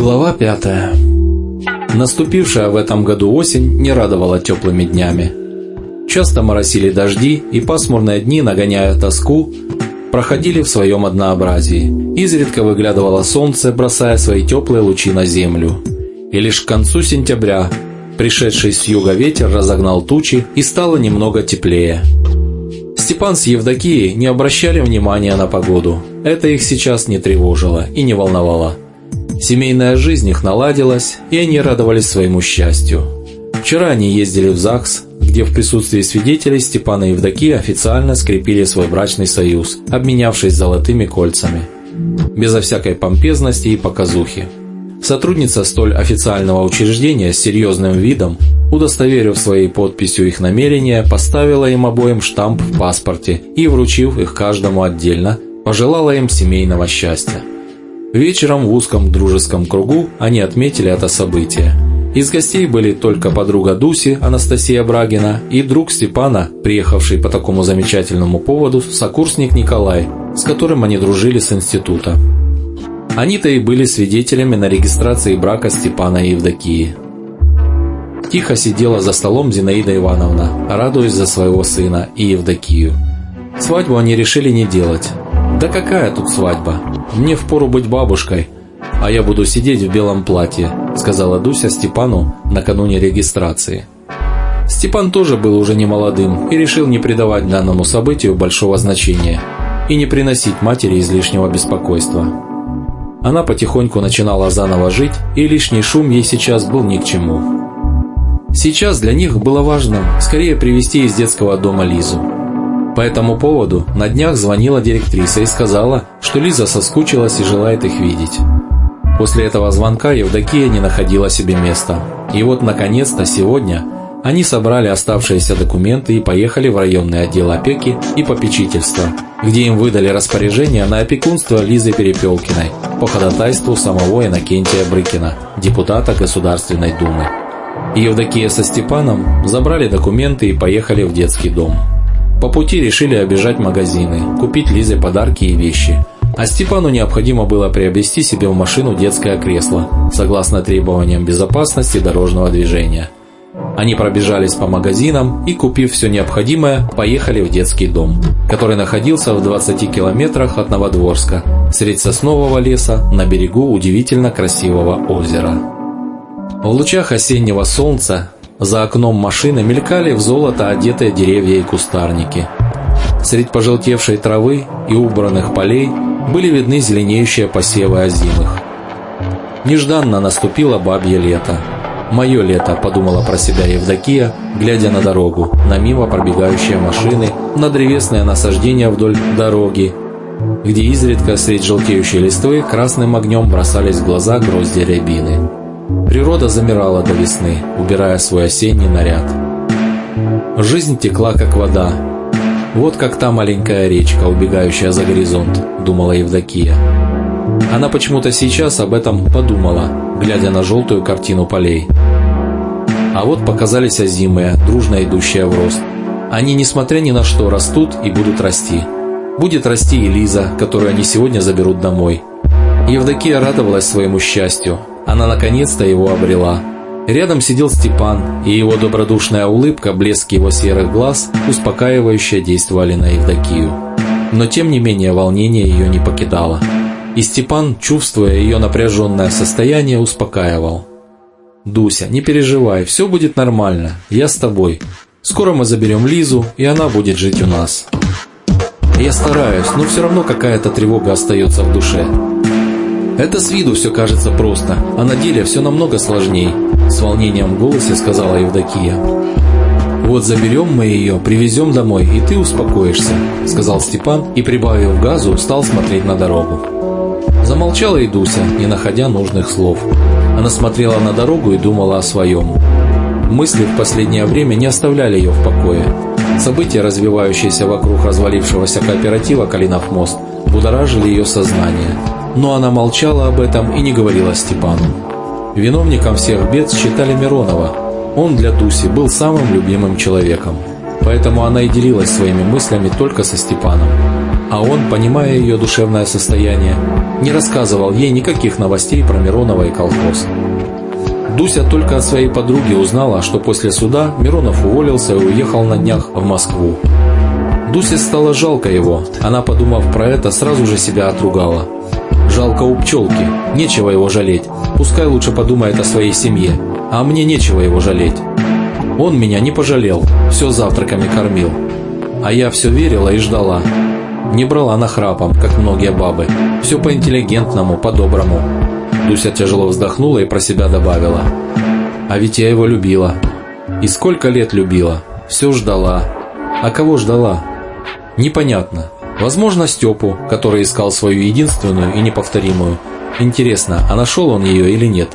Глава пятая. Наступившая в этом году осень не радовала теплыми днями. Часто моросили дожди, и пасмурные дни, нагоняя тоску, проходили в своем однообразии. Изредка выглядывало солнце, бросая свои теплые лучи на землю. И лишь к концу сентября пришедший с юга ветер разогнал тучи и стало немного теплее. Степан с Евдокией не обращали внимания на погоду. Это их сейчас не тревожило и не волновало. Семейная жизнь их наладилась, и они радовались своему счастью. Вчера они ездили в ЗАГС, где в присутствии свидетелей Степана и Евдокия официально скрепили свой брачный союз, обменявшись золотыми кольцами. Безо всякой помпезности и показухи. Сотрудница столь официального учреждения с серьезным видом, удостоверив своей подписью их намерения, поставила им обоим штамп в паспорте и, вручив их каждому отдельно, пожелала им семейного счастья. Вечером в узком дружеском кругу они отметили это событие. Из гостей были только подруга Дуси, Анастасия Брагина, и друг Степана, приехавший по такому замечательному поводу, сокурсник Николай, с которым они дружили с института. Они-то и были свидетелями на регистрации брака Степана и Евдокии. Тихо сидела за столом Зинаида Ивановна, радуясь за своего сына и Евдокию. Свадьбу они решили не делать. Да какая тут свадьба? Мне впору быть бабушкой, а я буду сидеть в белом платье, сказала Дуся Степану накануне регистрации. Степан тоже был уже не молодым и решил не придавать данному событию большого значения и не приносить матери излишнего беспокойства. Она потихоньку начинала заново жить, и лишний шум ей сейчас был ни к чему. Сейчас для них было важно скорее привести из детского дома Лизу. По этому поводу на днях звонила директриса и сказала, что Лиза соскучилась и желает их видеть. После этого звонка Евдокия не находила себе места. И вот, наконец-то, сегодня они собрали оставшиеся документы и поехали в районный отдел опеки и попечительства, где им выдали распоряжение на опекунство Лизы Перепелкиной по ходатайству самого Иннокентия Брыкина, депутата Государственной Думы. Евдокия со Степаном забрали документы и поехали в детский дом. По пути решили обижать магазины, купить Лизе подарки и вещи. А Степану необходимо было приобрести себе в машину детское кресло, согласно требованиям безопасности дорожного движения – они пробежались по магазинам и, купив все необходимое, поехали в детский дом, который находился в 20 километрах от Новодворска, средь соснового леса на берегу удивительно красивого озера. В лучах осеннего солнца за окном машины мелькали в золото одетые деревья и кустарники. Средь пожелтевшей травы и убранных полей были видны зеленеющие посевы озимых. Нежданно наступило бабье лето – «Мое лето», – подумала про себя Евдокия, глядя на дорогу, на мимо пробегающие машины, на древесное насаждение вдоль дороги, где изредка средь желтеющей листвы красным огнем бросались в глаза грозди рябины. Природа замирала до весны, убирая свой осенний наряд. Жизнь текла, как вода. Вот как та маленькая речка, убегающая за горизонт, думала Евдокия. Она почему-то сейчас об этом подумала, глядя на желтую картину полей. А вот показались озимые, дружно идущие в рост. Они, несмотря ни на что, растут и будут расти. Будет расти и Лиза, которую они сегодня заберут домой. Евдокия радовалась своему счастью. Она наконец-то его обрела. Рядом сидел Степан, и его добродушная улыбка, блеск его серых глаз, успокаивающе действовали на Евдокию. Но тем не менее волнение ее не покидало. И Степан, чувствуя ее напряженное состояние, успокаивал. «Дуся, не переживай, все будет нормально, я с тобой. Скоро мы заберем Лизу, и она будет жить у нас». Я стараюсь, но все равно какая-то тревога остается в душе. Это с виду все кажется просто, а на деле все намного сложнее, с волнением в голосе сказала Евдокия. «Вот заберем мы ее, привезем домой, и ты успокоишься», – сказал Степан и, прибавив газу, стал смотреть на дорогу. Замолчала и Дуся, не находя нужных слов. Она смотрела на дорогу и думала о своем. Мысли в последнее время не оставляли ее в покое. События, развивающиеся вокруг развалившегося кооператива «Калинов мост», будоражили ее сознание. Но она молчала об этом и не говорила Степану. Виновником всех бед считали Миронова. Он для Дуси был самым любимым человеком. Поэтому она и делилась своими мыслями только со Степаном. А он, понимая ее душевное состояние, не рассказывал ей никаких новостей про Миронова и колхоз. Дуся только от своей подруги узнала, что после суда Миронов уволился и уехал на днях в Москву. Дусе стало жалко его. Она, подумав про это, сразу же себя отругала. Жалко у пчелки, нечего его жалеть. Пускай лучше подумает о своей семье, а мне нечего его жалеть. Он меня не пожалел, все завтраками кормил. А я все верила и ждала. Не брала на храпом, как многие бабы. Все по-интеллигентному, по-доброму. Дуся тяжело вздохнула и про себя добавила. А ведь я его любила. И сколько лет любила. Все ждала. А кого ждала? Непонятно. Возможно, Степу, который искал свою единственную и неповторимую. Интересно, а нашел он ее или нет?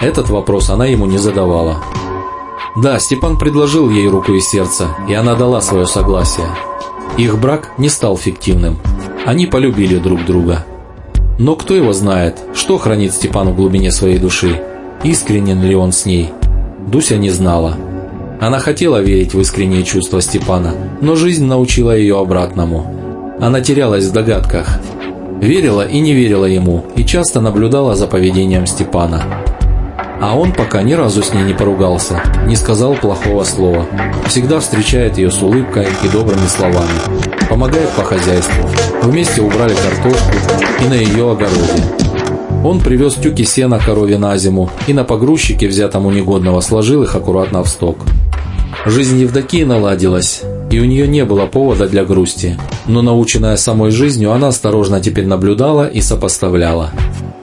Этот вопрос она ему не задавала. Да, Степан предложил ей руку и сердце, и она дала свое согласие. Их брак не стал фиктивным. Они полюбили друг друга. Но кто его знает, что хранит Степан в глубине своей души? Искренен ли он с ней? Дуся не знала. Она хотела верить в искренние чувства Степана, но жизнь научила ее обратному. Она терялась в догадках. Верила и не верила ему, и часто наблюдала за поведением Степана. А он пока ни разу с ней не поругался, не сказал плохого слова. Всегда встречает ее с улыбкой и добрыми словами. Помогает по хозяйству. Вместе убрали картошку и на ее огороде. Он привез тюки сена корове на зиму и на погрузчике, взятом у негодного, сложил их аккуратно в сток. Жизнь Евдокии наладилась, и у нее не было повода для грусти. Но наученная самой жизнью, она осторожно теперь наблюдала и сопоставляла.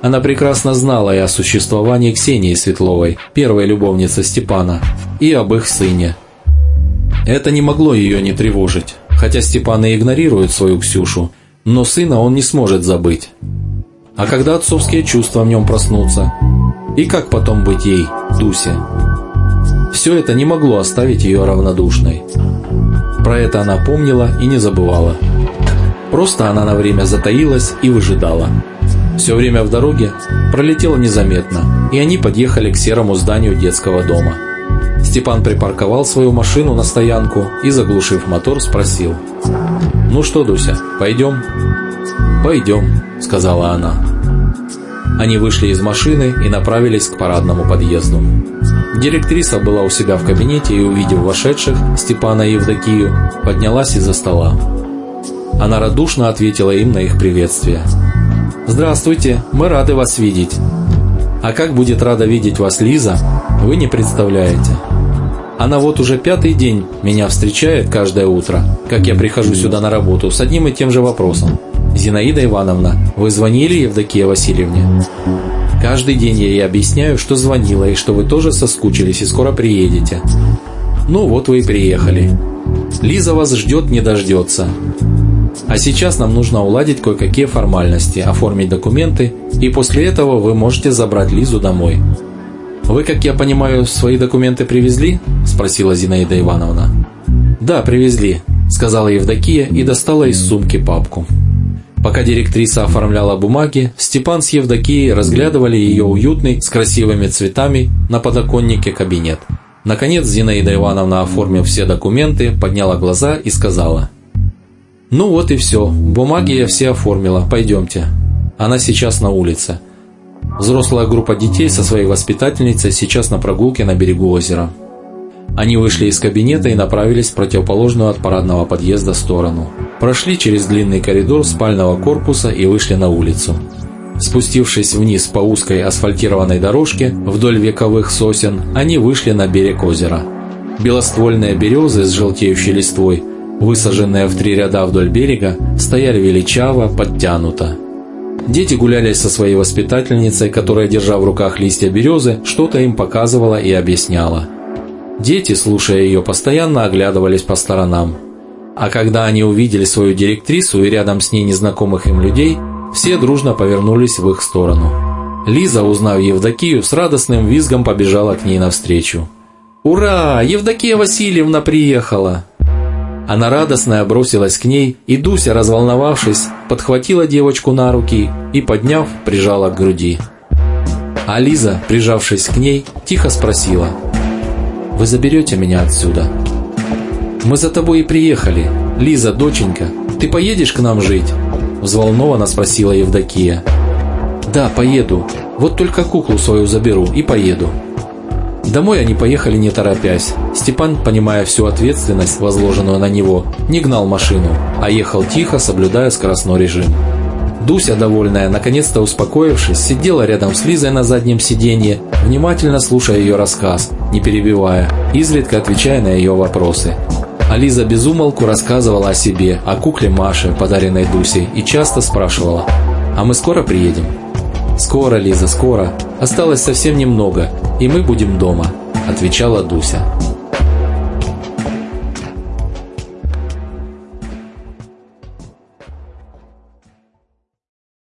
Она прекрасно знала и о существовании Ксении Светловой, первой любовницы Степана, и об их сыне. Это не могло ее не тревожить, хотя Степан и игнорирует свою Ксюшу, но сына он не сможет забыть. А когда отцовские чувства в нем проснутся? И как потом быть ей, Дусе? Все это не могло оставить ее равнодушной. Про это она помнила и не забывала. Просто она на время затаилась и выжидала. Все время в дороге пролетело незаметно, и они подъехали к серому зданию детского дома. Степан припарковал свою машину на стоянку и, заглушив мотор, спросил. «Ну что, Дуся, пойдем?» «Пойдем», — сказала она. Они вышли из машины и направились к парадному подъезду. Директриса была у себя в кабинете и, увидев вошедших, Степана и Евдокию, поднялась из-за стола. Она радушно ответила им на их приветствие. «Здравствуйте, мы рады вас видеть». «А как будет рада видеть вас Лиза, вы не представляете». Она вот уже пятый день меня встречает каждое утро, как я прихожу сюда на работу, с одним и тем же вопросом. «Зинаида Ивановна, вы звонили Евдокии Васильевне?» Каждый день я ей объясняю, что звонила и что вы тоже соскучились и скоро приедете. Ну вот вы и приехали. Лиза вас ждет, не дождется. А сейчас нам нужно уладить кое-какие формальности, оформить документы, и после этого вы можете забрать Лизу домой. «Вы, как я понимаю, свои документы привезли?» – спросила Зинаида Ивановна. «Да, привезли», – сказала Евдокия и достала из сумки папку. Пока директриса оформляла бумаги, Степан с Евдокией разглядывали ее уютный, с красивыми цветами, на подоконнике кабинет. Наконец Зинаида Ивановна, оформив все документы, подняла глаза и сказала. «Ну вот и все, бумаги я все оформила, пойдемте. Она сейчас на улице. Взрослая группа детей со своей воспитательницей сейчас на прогулке на берегу озера». Они вышли из кабинета и направились в противоположную от парадного подъезда сторону. Прошли через длинный коридор спального корпуса и вышли на улицу. Спустившись вниз по узкой асфальтированной дорожке вдоль вековых сосен, они вышли на берег озера. Белоствольные березы с желтеющей листвой, высаженные в три ряда вдоль берега, стояли величаво, подтянуто. Дети гуляли со своей воспитательницей, которая, держа в руках листья березы, что-то им показывала и объясняла. Дети, слушая ее, постоянно оглядывались по сторонам. А когда они увидели свою директрису и рядом с ней незнакомых им людей, все дружно повернулись в их сторону. Лиза, узнав Евдокию, с радостным визгом побежала к ней навстречу. «Ура! Евдокия Васильевна приехала!» Она радостная бросилась к ней, и Дуся, разволновавшись, подхватила девочку на руки и, подняв, прижала к груди. А Лиза, прижавшись к ней, тихо спросила – вы заберете меня отсюда?» «Мы за тобой и приехали. «Лиза, доченька, ты поедешь к нам жить?» Взволнованно спросила Евдокия. «Да, поеду. Вот только куклу свою заберу и поеду». Домой они поехали не торопясь. Степан, понимая всю ответственность, возложенную на него, не гнал машину, а ехал тихо, соблюдая скоростной режим. Дуся, довольная, наконец-то успокоившись, сидела рядом с Лизой на заднем сиденье, внимательно слушая ее рассказ, не перебивая, изредка отвечая на ее вопросы. А Лиза безумолку рассказывала о себе, о кукле Маше, подаренной Дусей, и часто спрашивала «А мы скоро приедем?» «Скоро, Лиза, скоро. Осталось совсем немного, и мы будем дома», – отвечала Дуся.